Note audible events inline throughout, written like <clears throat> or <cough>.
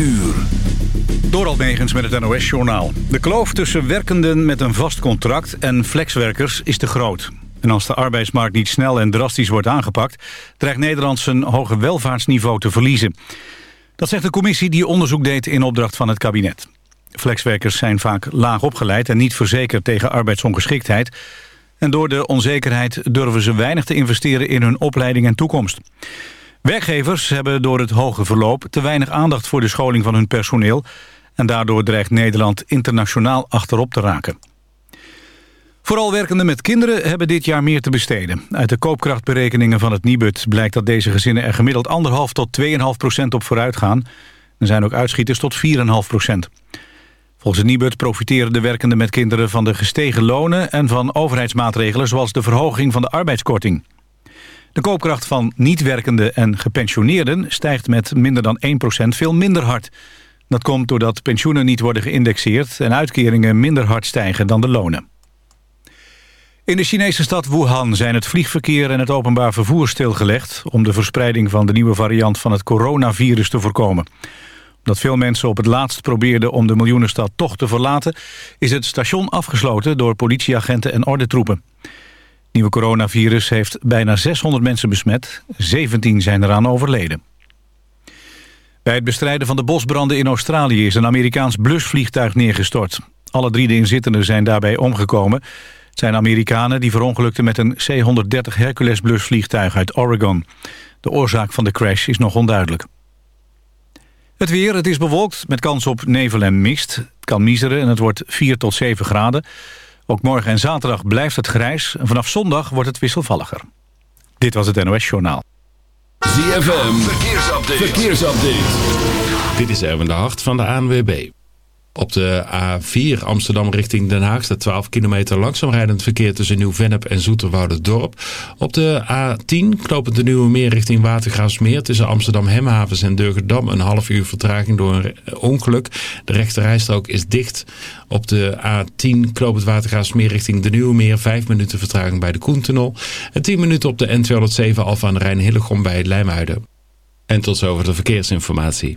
uur. Door Megens met het NOS-journaal. De kloof tussen werkenden met een vast contract en flexwerkers is te groot. En als de arbeidsmarkt niet snel en drastisch wordt aangepakt... dreigt Nederland zijn hoge welvaartsniveau te verliezen. Dat zegt de commissie die onderzoek deed in opdracht van het kabinet. Flexwerkers zijn vaak laag opgeleid en niet verzekerd tegen arbeidsongeschiktheid... En door de onzekerheid durven ze weinig te investeren in hun opleiding en toekomst. Werkgevers hebben door het hoge verloop te weinig aandacht voor de scholing van hun personeel... en daardoor dreigt Nederland internationaal achterop te raken. Vooral werkenden met kinderen hebben dit jaar meer te besteden. Uit de koopkrachtberekeningen van het Nibud blijkt dat deze gezinnen er gemiddeld 1,5 tot 2,5 procent op vooruit gaan. Er zijn ook uitschieters tot 4,5 procent. Volgens het Nibud profiteren de werkenden met kinderen van de gestegen lonen... en van overheidsmaatregelen zoals de verhoging van de arbeidskorting. De koopkracht van niet-werkenden en gepensioneerden stijgt met minder dan 1% veel minder hard. Dat komt doordat pensioenen niet worden geïndexeerd... en uitkeringen minder hard stijgen dan de lonen. In de Chinese stad Wuhan zijn het vliegverkeer en het openbaar vervoer stilgelegd... om de verspreiding van de nieuwe variant van het coronavirus te voorkomen omdat veel mensen op het laatst probeerden om de miljoenenstad toch te verlaten... is het station afgesloten door politieagenten en ordentroepen. Het nieuwe coronavirus heeft bijna 600 mensen besmet. 17 zijn eraan overleden. Bij het bestrijden van de bosbranden in Australië... is een Amerikaans blusvliegtuig neergestort. Alle drie de inzittenden zijn daarbij omgekomen. Het zijn Amerikanen die verongelukten met een C-130 Hercules blusvliegtuig uit Oregon. De oorzaak van de crash is nog onduidelijk. Het weer, het is bewolkt met kans op nevel en mist. Het kan miseren en het wordt 4 tot 7 graden. Ook morgen en zaterdag blijft het grijs. En vanaf zondag wordt het wisselvalliger. Dit was het NOS Journaal. ZFM, verkeersupdate. verkeersupdate. Dit is Erwin de Hart van de ANWB. Op de A4 Amsterdam richting Den Haag staat 12 kilometer langzaam rijdend verkeer tussen Nieuw-Vennep en Dorp. Op de A10 knopend de Nieuwe Meer richting Watergraafsmeer tussen Amsterdam Hemhavens en Durgedam een half uur vertraging door een ongeluk. De rechterrijstrook is dicht. Op de A10 knopend Watergraafsmeer richting de Nieuwe Meer 5 minuten vertraging bij de Koentunnel. En 10 minuten op de N207 Alfa aan de Rijn Hillegom bij Lijmuiden. En tot zover de verkeersinformatie.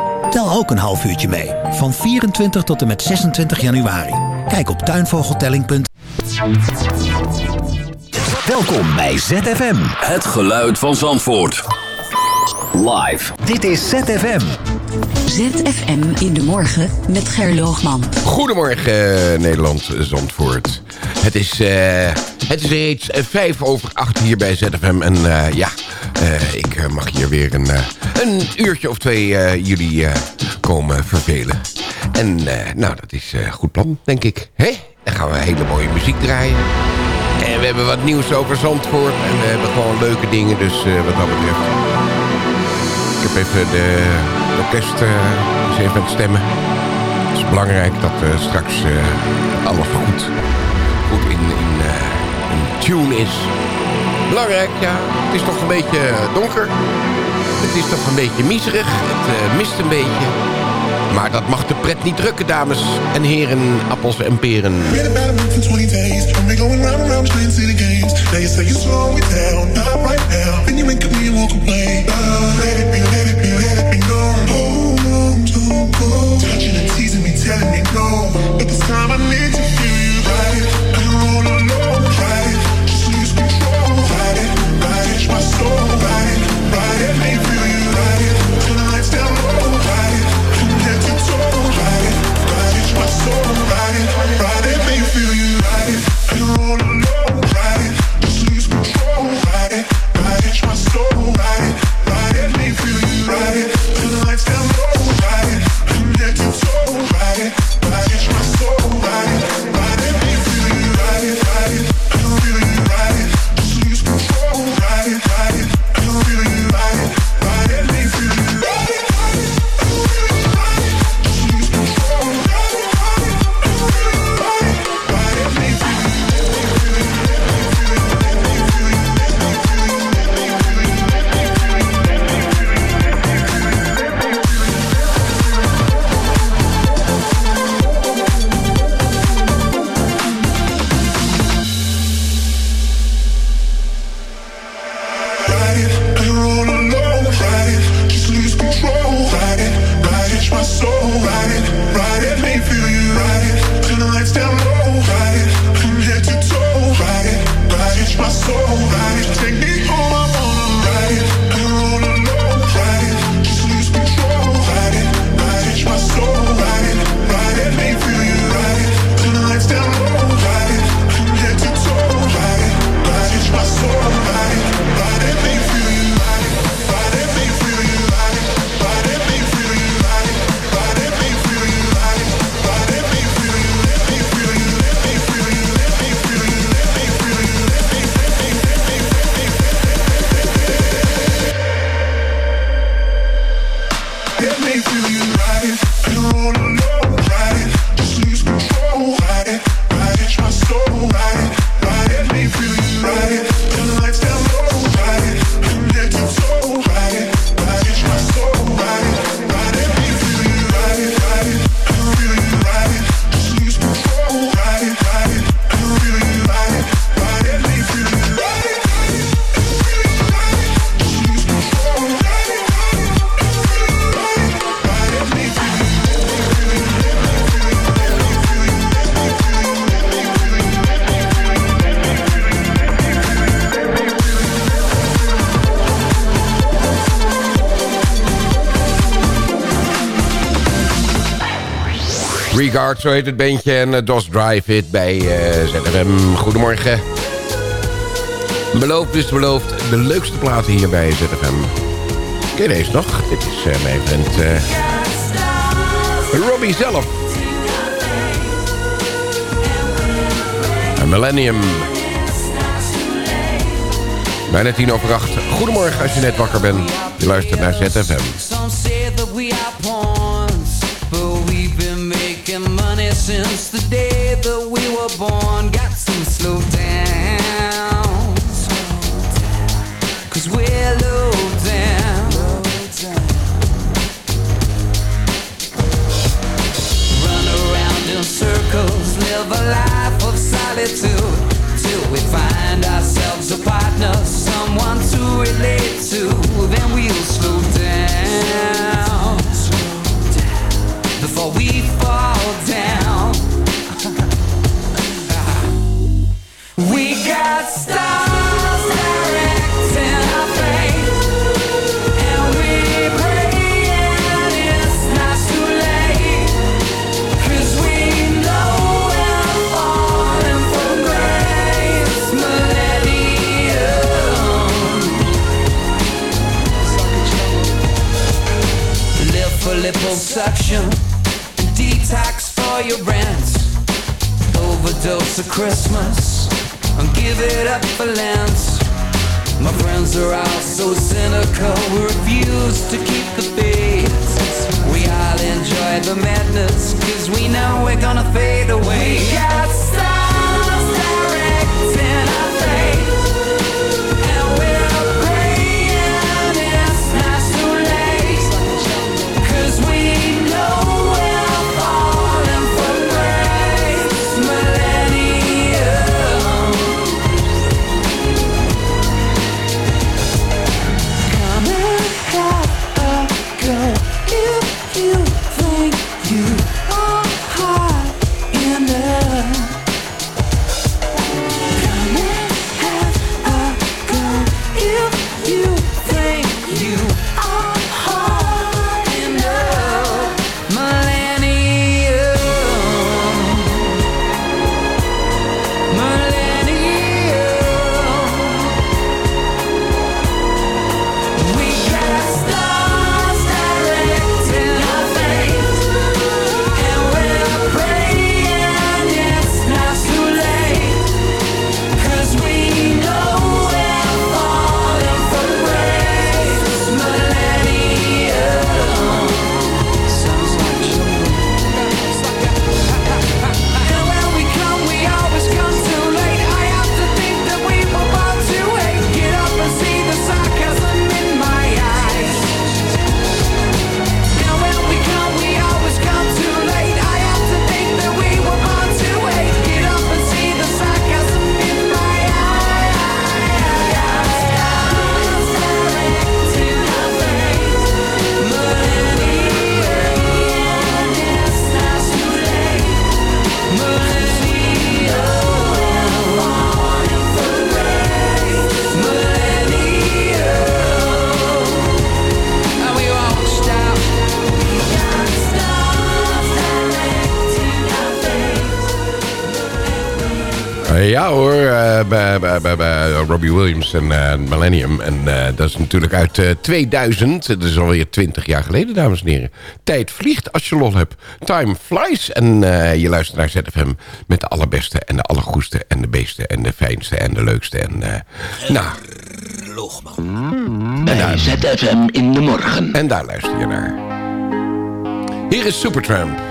Tel ook een half uurtje mee. Van 24 tot en met 26 januari. Kijk op tuinvogeltelling.nl Welkom bij ZFM. Het geluid van Zandvoort. Live. Dit is ZFM. ZFM in de morgen met Gerloogman. Goedemorgen eh, Nederland, eh, Zandvoort. Het is, eh, het is reeds vijf over acht hier bij ZFM. En ja, ik mag hier weer een, een uurtje of twee jullie komen vervelen. En nou, dat is goed plan, denk ik. Hé, dan gaan we hele mooie muziek draaien. En we hebben wat nieuws over Zandvoort. En we hebben gewoon leuke dingen, dus wat dat betreft... Ik heb even de orkest eh, eens even het stemmen. Het is belangrijk dat eh, straks eh, alles goed, goed in, in, in tune is. Belangrijk, ja. Het is toch een beetje donker. Het is toch een beetje miserig. Het mist een beetje. Maar dat mag de pret niet drukken, dames en heren, appels en peren. Bodyguard, zo heet het beentje En eh, DOS Drive It bij eh, ZFM. Goedemorgen. Beloofd is beloofd. De leukste platen hier bij ZFM. Ken deze nog? Dit is eh, mijn vriend Robbie zelf. Millennium. Bijna tien over acht. Goedemorgen als je net wakker bent. Je luistert naar ZFM. since the day that we were born. Got some slow liposuction, detox for your rent, overdose of Christmas, and give it up for Lent. My friends are all so cynical, we refuse to keep the beat. We all enjoy the madness, cause we know we're gonna fade away. We got. Ja hoor, eh, bij, bij, bij, bij Robbie Williams en eh, Millennium. En eh, dat is natuurlijk uit eh, 2000. Dat is alweer 20 jaar geleden, dames en heren. Tijd vliegt als je lol hebt. Time flies. En eh, je luistert naar ZFM met de allerbeste en de allergoeste en de beeste en de fijnste en de leukste. En eh nou... En daar, ZFM in de morgen. En daar luister je naar. Hier is Supertramp.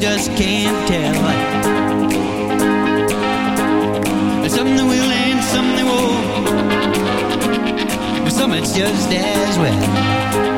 Just can't tell. Some they will and some they won't. Some it's just as well.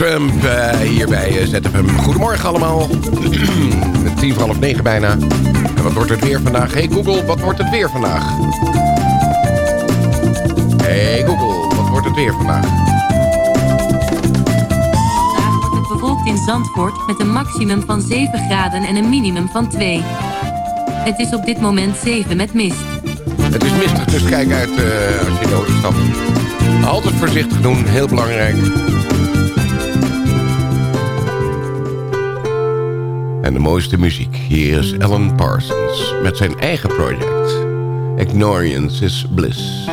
Supertramp eh, hier bij eh, ZFM. Goedemorgen allemaal. <clears throat> Tien voor half negen bijna. En wat wordt het weer vandaag? Hey Google, wat wordt het weer vandaag? Hey Google, wat wordt het weer vandaag? Vandaag wordt het bewolkt in Zandvoort met een maximum van 7 graden en een minimum van 2. Het is op dit moment 7 met mist. Het is mistig, dus kijk uit eh, als je in de auto stapt. Altijd voorzichtig doen, heel belangrijk. En de mooiste muziek. Hier is Alan Parsons met zijn eigen project. Ignorance is Bliss.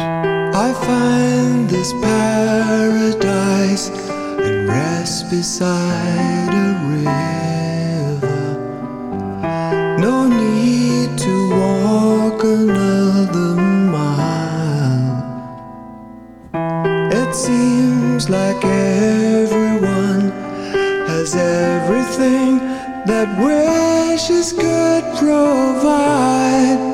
I find this paradise and rest beside a river. No need to walk another mile. It seems like that wishes could provide.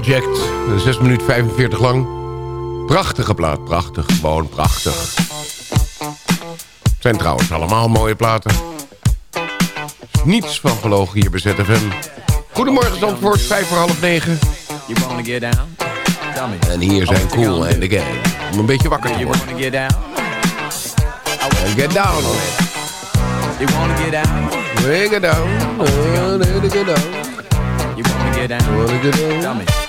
Project. 6 minuten 45 lang. Prachtige plaat, prachtig. Gewoon prachtig. Zijn trouwens allemaal mooie platen. Niets van gelogen hier bij ZFM. Goedemorgen Zandvoort, 5 voor half 9. You wanna get down? Tell me. En hier zijn Cool en de Gang. Om een beetje wakker te You worden. wanna get down? En get down. You wanna get down? We get down. We get down. You wanna get down? Wanna get down? Tell me.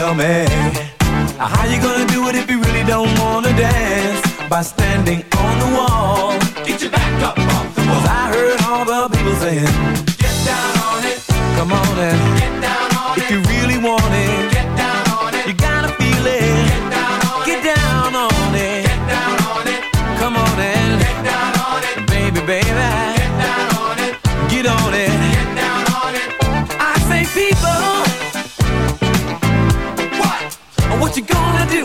Tell me. uh, How you gonna do it if you really don't wanna dance? By standing on the wall. Get your back up off the wall. 'Cause I heard all the people saying, Get down on it. Come on and get down on it. If you really want it, get down on it. You gotta feel it. Get down on it. Get down on it. Come on and get down on it. Baby, baby. Get down on it. Get on it. Get down on it. I say people. What? What you gonna do?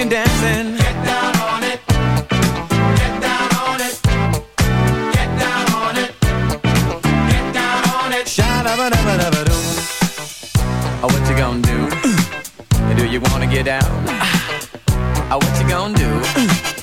you're dancing. Get down on it. Get down on it. Get down on it. Get down on it. Sha-da-ba-da-ba-da-ba-doo. Oh, what you gonna do? <clears throat> do you wanna get down? <clears throat> Oh, what you gonna do? <clears throat>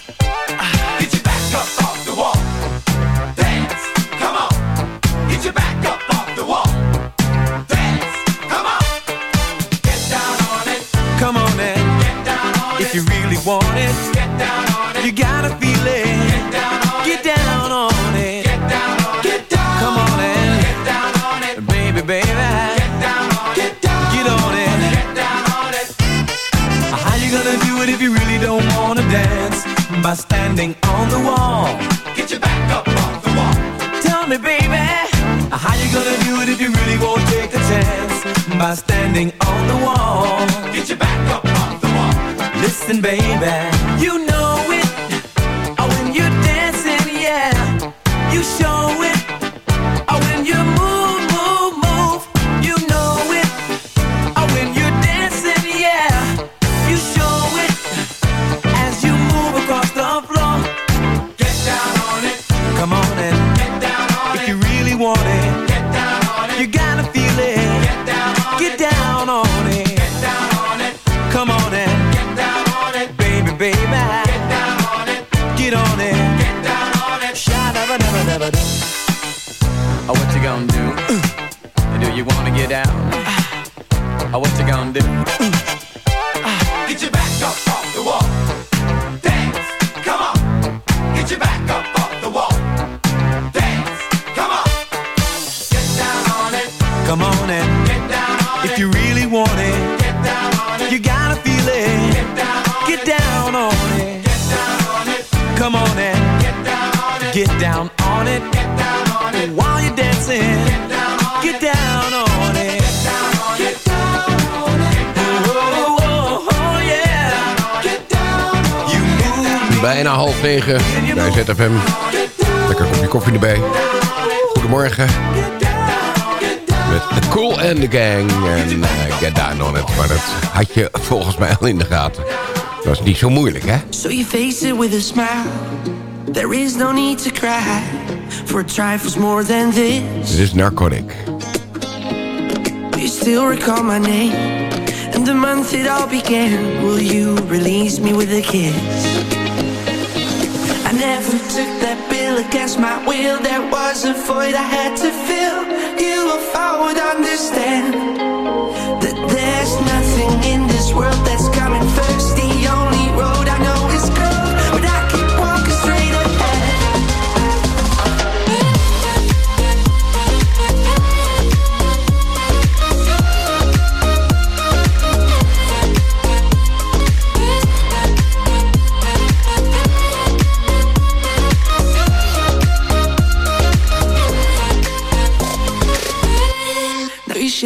you gonna do it if you really don't wanna dance? By standing on the wall. Get your back up off the wall. Tell me, baby, how you gonna do it if you really won't take a chance? By standing on the wall. Get your back up off the wall. Listen, baby, you know Oh, what you gonna do? Uh, do you wanna get down? Uh, oh, what you gonna do? Uh, get your back up off the wall. Dance. Come on. Get your back up off the wall. Dance. Come on. Get down on it. Come on and get down on it. If you really want it, get down on it. You gotta feel it. Get down on get it. down on it. Get down on it. Come on and get down on it. Get down on it. Get down dancing, get down on get it. down on it. Get down on it. Get down on it. Yeah. Get down on you move Bijna half negen bij ZFM. Lekker kopje koffie erbij. Goedemorgen. Met The Cool and the Gang en eh, Get Down On It. Maar dat had je volgens mij al in de gaten. Dat is niet zo moeilijk, hè? So you face it with a smile. There is no need to cry. for trifles more than this. Dit is Narcotic. You still recall my name and the month it all began. Will you release me with a kiss? I never took that bill against my will. There was a void I had to fill. You, if I would understand that there's nothing in this world that's.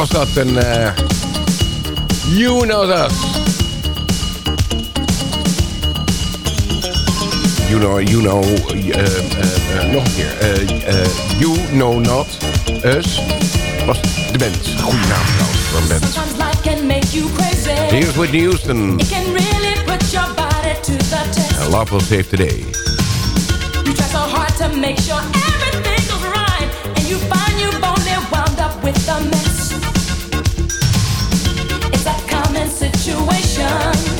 was dat een... Uh, eh, you Know That. You know, you know, uh, uh, nog een keer. you Know Not Us was de band. Goede naam trouwens voor een band. Here's Whitney Houston. It can really put your body to the test. And love will save today. You try so hard to make sure everything goes right. And you find you've only wound up with a mess. situation.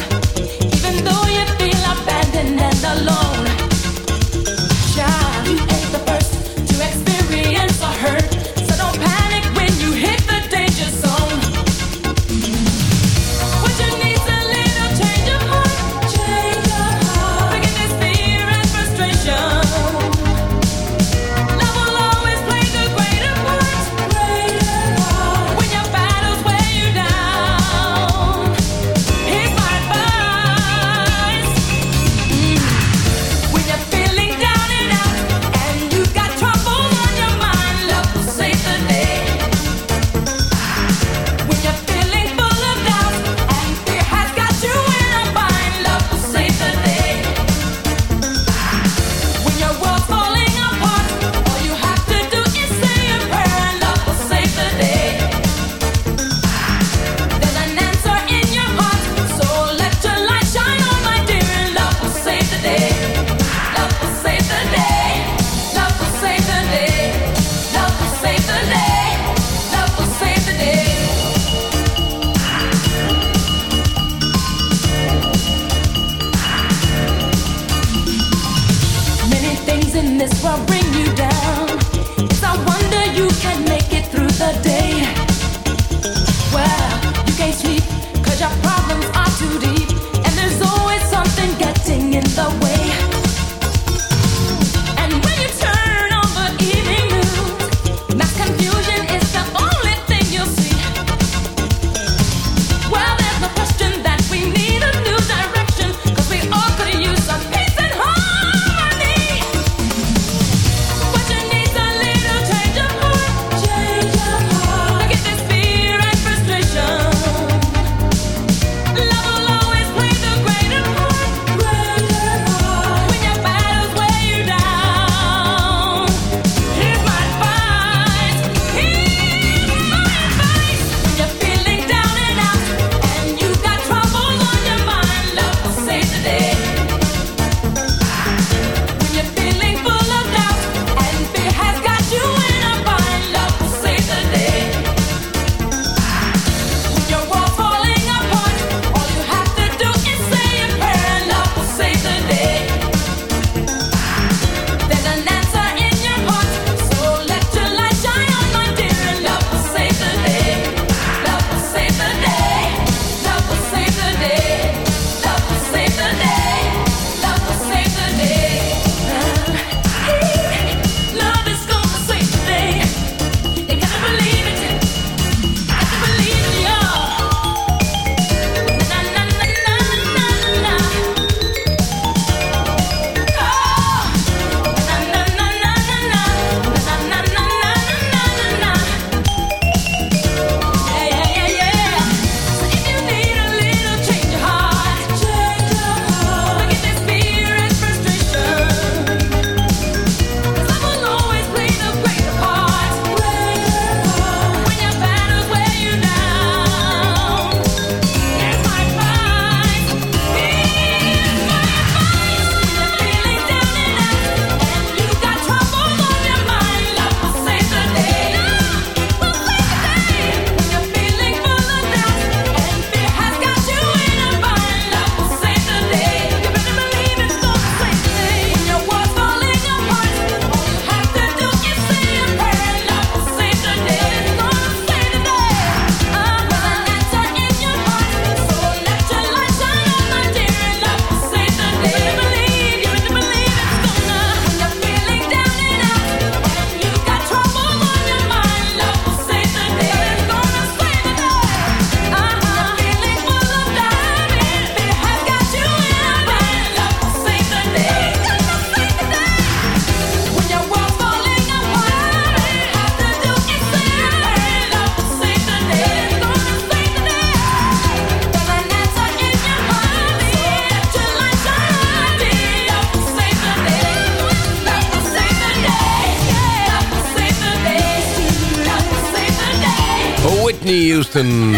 Houston.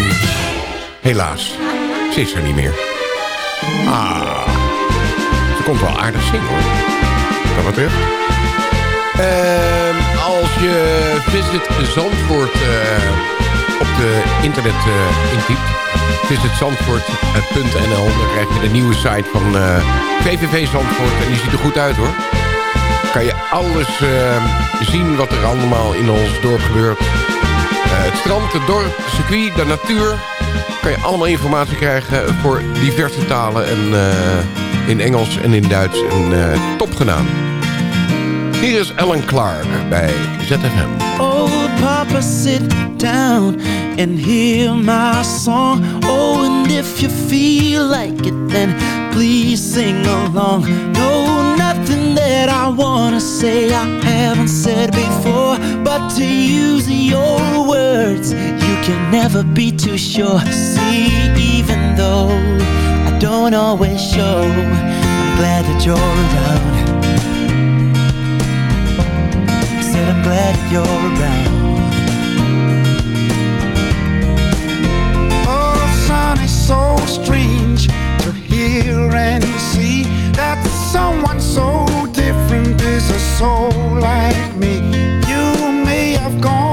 Helaas, ze is er niet meer. Ah, ze komt wel aardig zingen hoor. Kan wat terug? Ehm, als je Visit Zandvoort eh, op de internet eh intypt... visitzandvoort.nl... dan krijg je de nieuwe site van eh, VVV Zandvoort. En die ziet er goed uit hoor. Kan je alles eh, zien wat er allemaal in ons dorp gebeurt. Het strand, het dorp, het circuit, de natuur. Kan je allemaal informatie krijgen voor diverse talen. En eh, in Engels en in Duits. En eh, top gedaan. Hier is Ellen Clark bij ZFM. Oh, Papa, sit down and hear my song. Oh, and if you feel like it, then please sing along. No, nothing that I wanna say I haven't said before. But to use your words, you can never be too sure. See, even though I don't always show, I'm glad that you're around. I Said I'm glad that you're around. Oh, son, it's so strange to hear and see that someone so is soul like me. You may have gone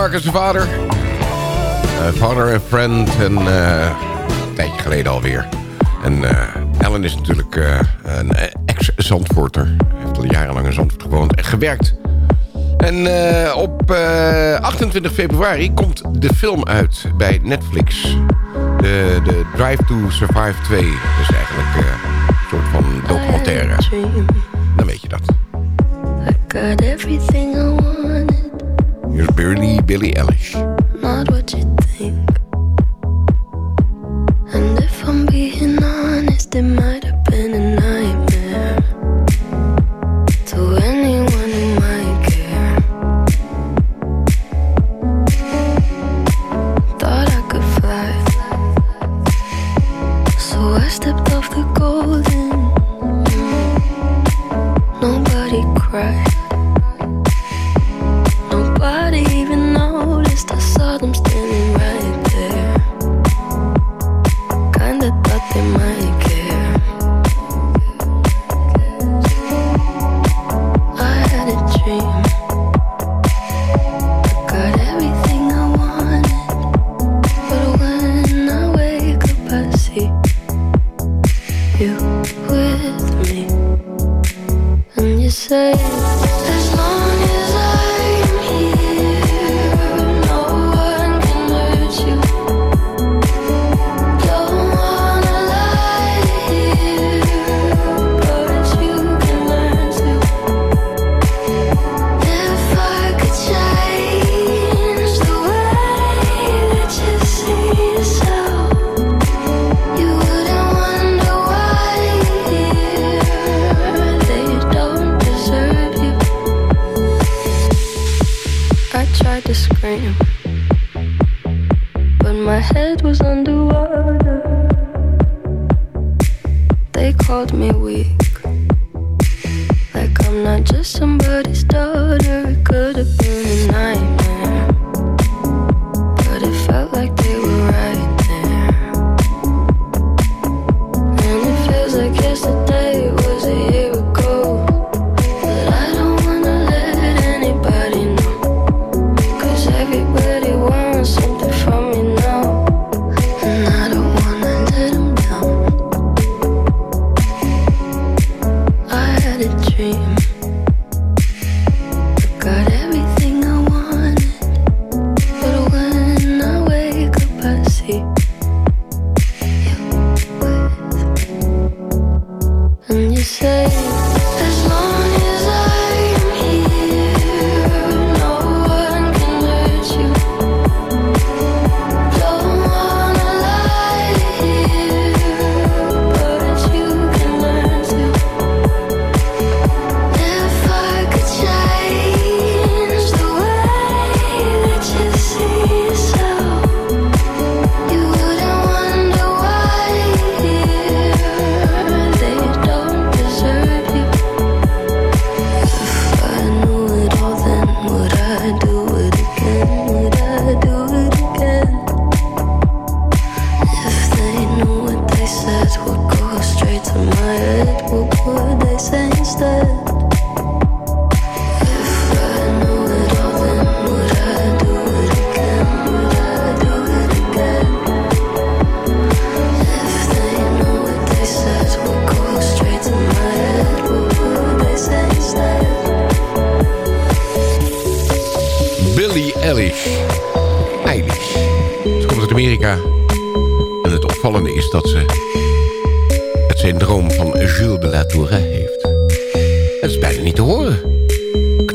Clark zijn vader. Uh, father and friend. En eh, een tijdje geleden alweer. En eh Alan is natuurlijk eh, een ex-Zandvoorter. Heeft al jarenlang in Zandvoort gewoond en gewerkt. En eh, op eh, 28 februari komt de film uit bij Netflix. De, de Drive to Survive 2. Dat is eigenlijk eh, een soort van documentaire. Dan weet je dat. Got everything I wanted, Here's barely Billy Eilish. Not what you think. And if I'm being honest, it might have been enough.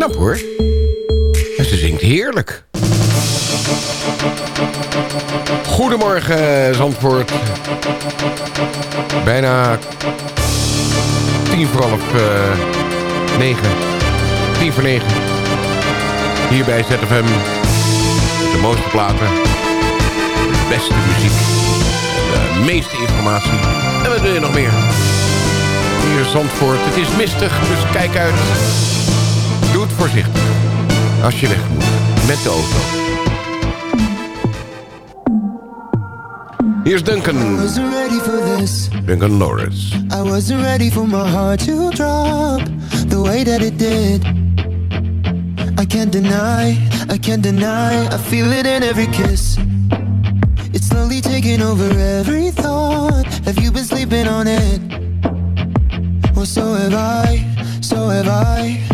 knap hoor. En ze zingt heerlijk. Goedemorgen Zandvoort. Bijna tien voor half uh, negen. Tien voor negen. zetten we hem De mooiste platen. De beste muziek. De meeste informatie. En wat wil je nog meer? Hier Zandvoort. Het is mistig, dus kijk uit. voorzichtig als je weg moet met de auto. Here's Duncan. I wasn't ready for this. Duncan Lawrence. I wasn't ready for my heart to drop the way that it did. I can't deny, I can't deny, I feel it in every kiss. It's slowly taking over every thought. Have you been sleeping on it? Well, so have I, so have I.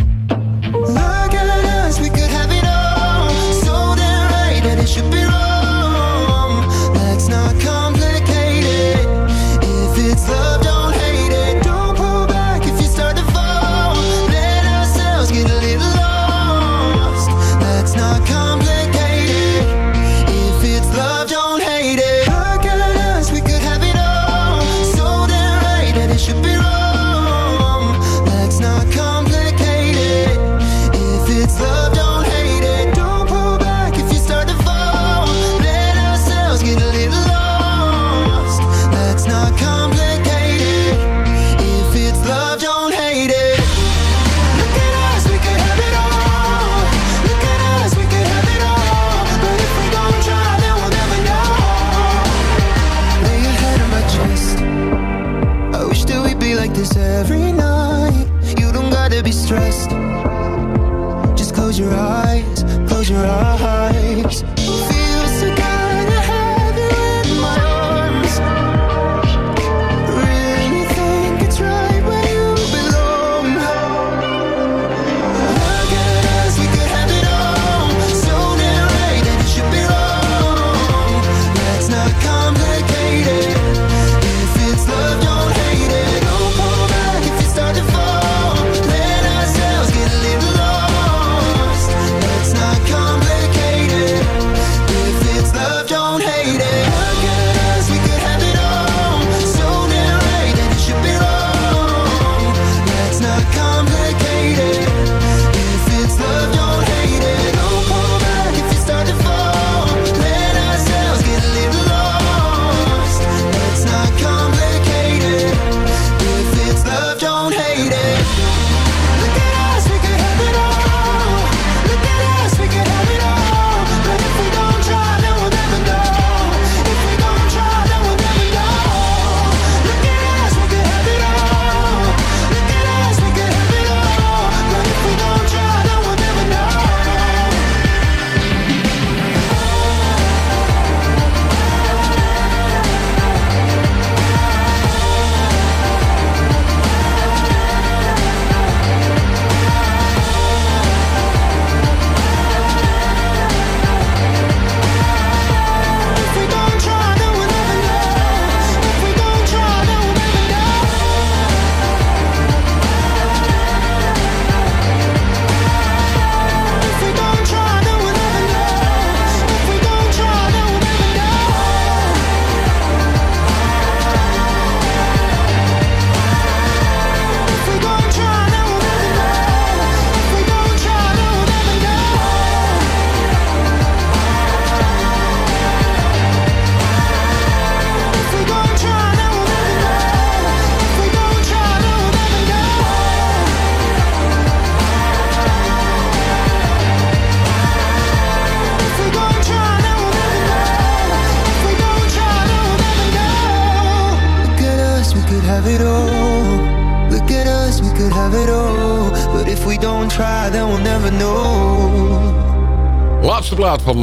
every night. You don't gotta be stressed.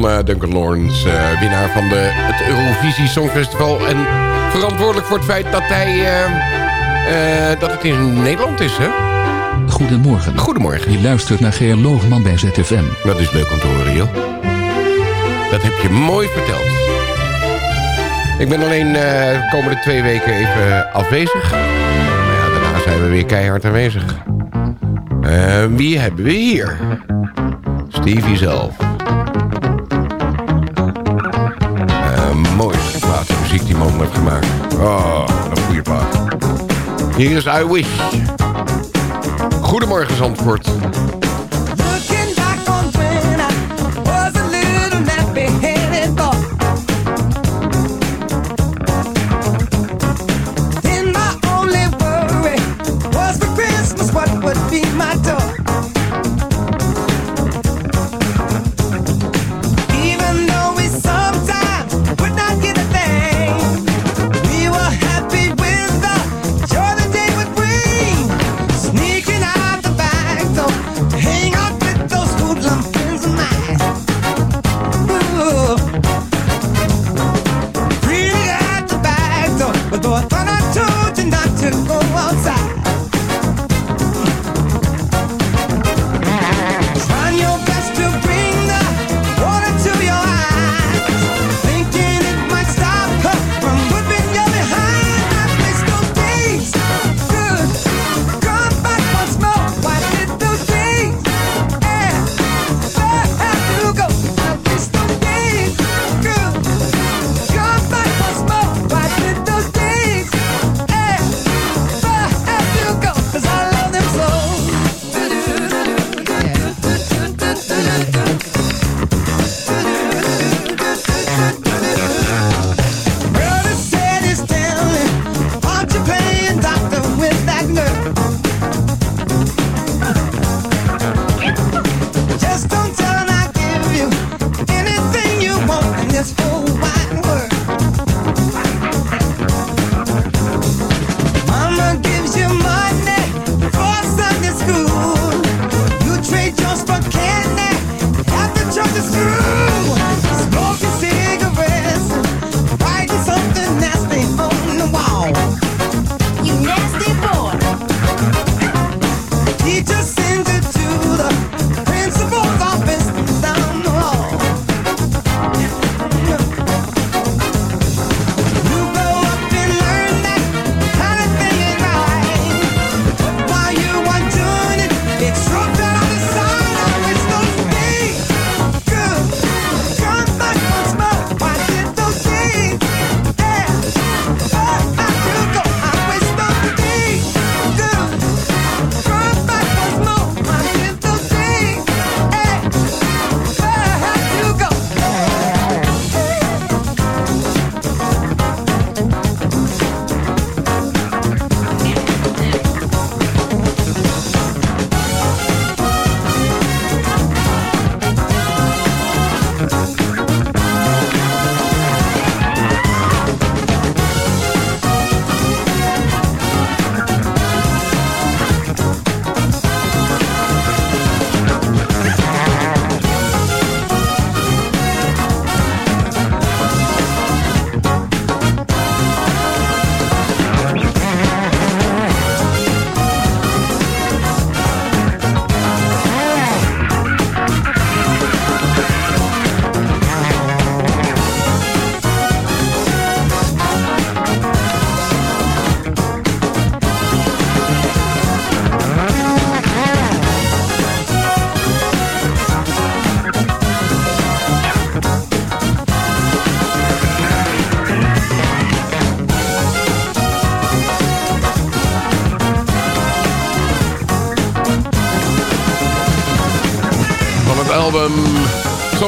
Tom eh, Duncan Lawrence, eh, winnaar van de, het Eurovisie Songfestival. En verantwoordelijk voor het feit dat hij... Eh, dat het in Nederland is, hè? Goedemorgen. Goedemorgen. Je luistert naar Geer Loogman bij ZFM. Dat is leuk om te horen, joh. Dat heb je mooi verteld. Ik ben alleen de komende twee weken even afwezig. Maar ja, daarna zijn we weer keihard aanwezig. Wie hebben we hier? Stevie zelf. Oh, een goede plaat. Hier is I Wish. Goedemorgen, Zandvoort.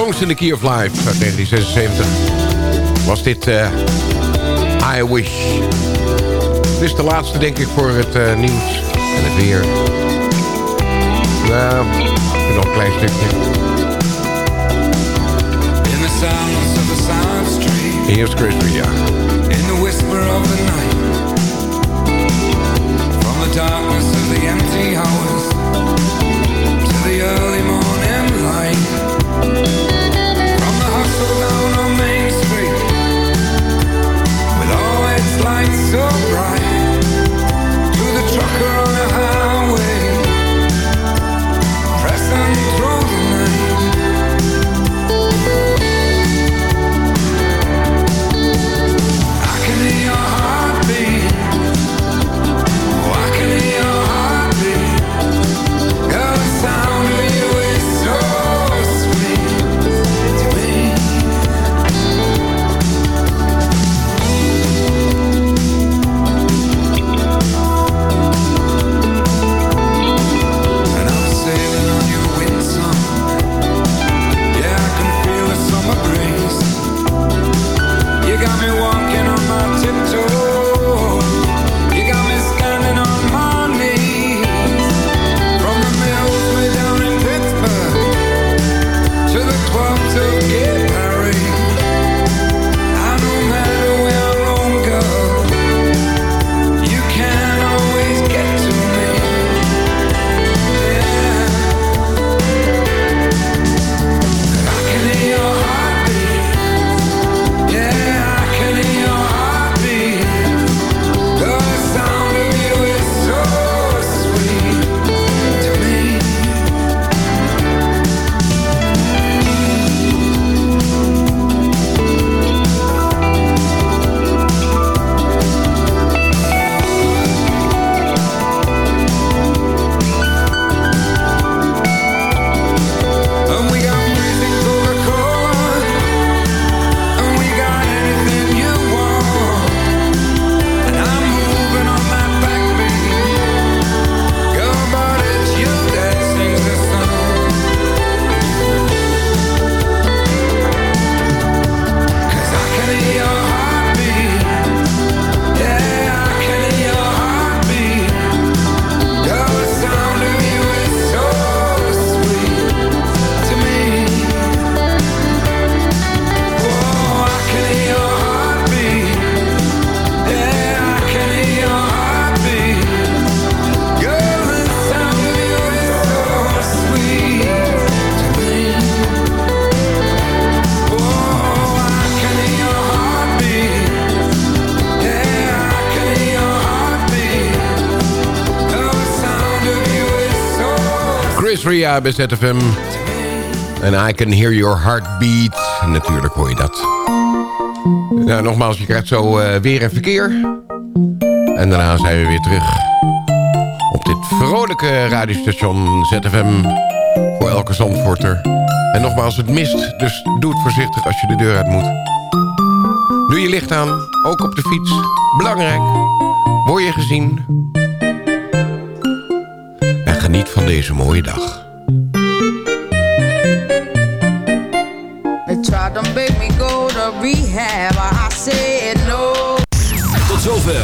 Songs in the Key of Life uit 1976 was dit eh, I Wish. Dit is de laatste denk ik voor het eh, nieuws en het weer. Nou, nog een klein stukje. In the silence of the silent street Hier is Chris Ria. Ria bij ZFM. En I can hear your heartbeat. Natuurlijk hoor je dat. Nou, nogmaals, je krijgt zo eh, weer en verkeer. En daarna zijn we weer terug. Op dit vrolijke radiostation ZFM. Voor elke Zandvoorter. En nogmaals, het mist. Dus doe het voorzichtig als je de deur uit moet. Doe je licht aan. Ook op de fiets. Belangrijk. Word je gezien. En geniet van deze mooie dag.